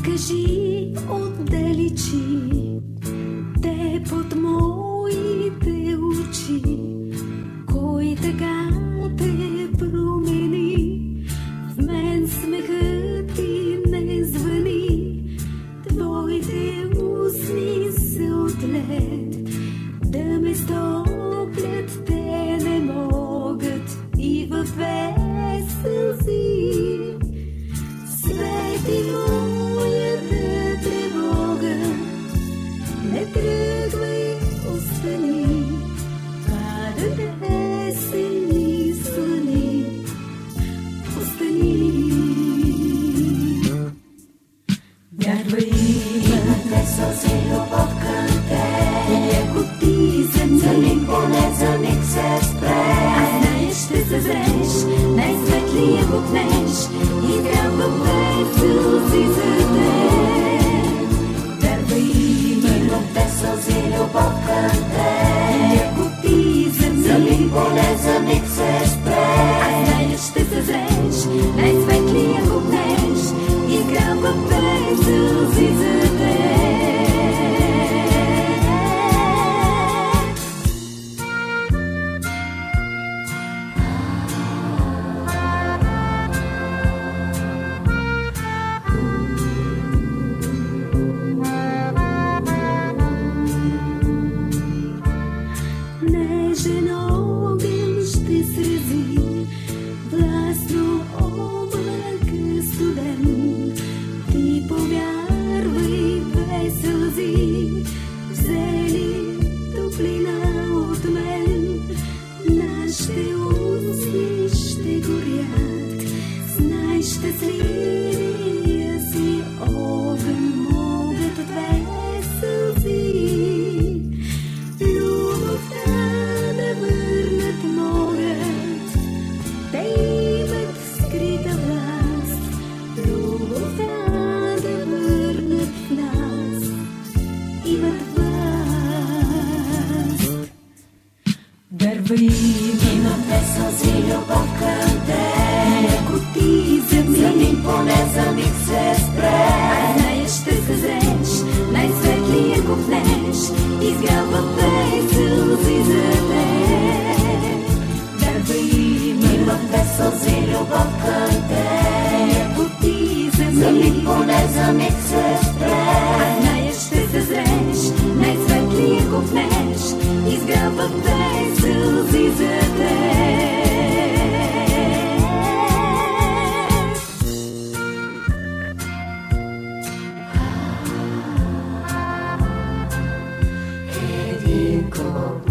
Разкажи отдалечи съзреш най-светлия гукнеш и трябва без сълзи за теб. Вярвай, имате сълзи любов към те, ако ти миг, за миг поне за миг се спре, а знаеш, ще съзреш най-светлия гукнеш и трябва без Нашите устни ще горят, знай си огън могат две сълзи. Да върнат могат, те имат скрита власт. Любовта нас, имат власт. Имаме сълзи любов към те. Ако ти за миг, за миг поне за миг се спре, а знаеш, ще съзреш най-светлия гукнеш, изграбва без сълзи за теб. Вярвай, имаме сълзи любов към те. Ако ти за миг, за миг поне за миг се спре, а знаеш, ще съзреш най-светлия гукнеш, изграбва без сълзи за теб. come on.